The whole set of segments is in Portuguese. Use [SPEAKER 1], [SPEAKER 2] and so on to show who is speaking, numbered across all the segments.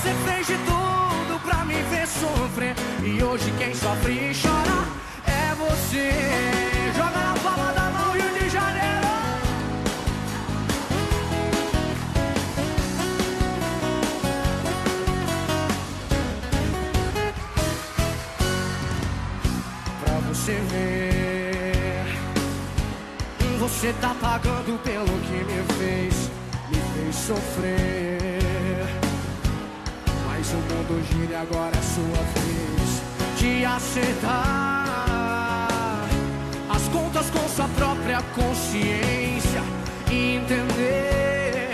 [SPEAKER 1] Você fez de tudo pra me ver sofrer. E hoje quem sofre e chora é você. Joga na palma da mão, Rio de Janeiro. Pra você ver, você tá pagando pelo que me fez, me fez sofrer. Gira e agora é sua vez de acertar as contas com sua própria consciência e entender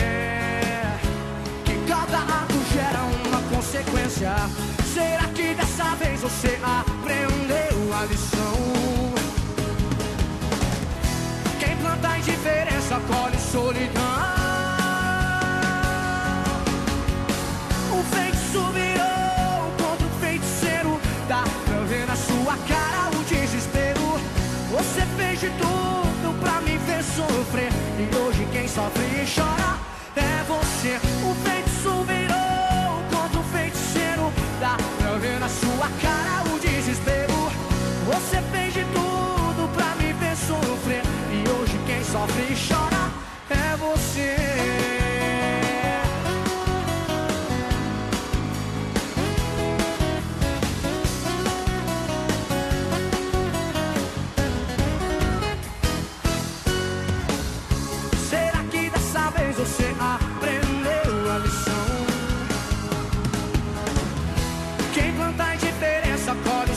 [SPEAKER 1] que cada ato gera uma consequência. Será que dessa vez você aprendeu a lição? Dá pra ver na sua cara o desespero. Você fez de tudo pra me ver sofrer. E hoje quem sofre e chora é você. O feitiço virou contra o feiticeiro. Dá pra ver na sua cara o desespero. Você fez de tudo pra me ver sofrer. E hoje quem sofre e chora é você.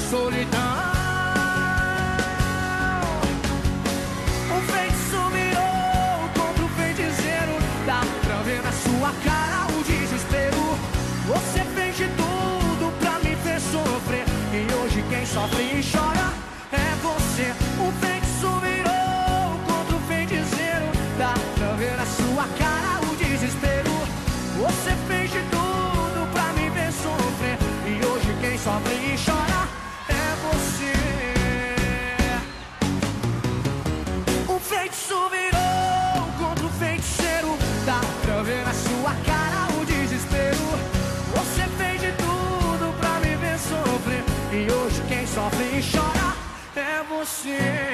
[SPEAKER 1] solidão. O feitiço mirou contra o feiticeiro. Dá pra ver na sua cara o desespero. Você fez de tudo pra me ver sofrer. E hoje quem sofre e chora é você. O feitiço virou contra o feiticeiro. Dá pra ver na sua cara o desespero. Você fez de tudo pra me ver sofrer. E hoje quem sofre e chora é você.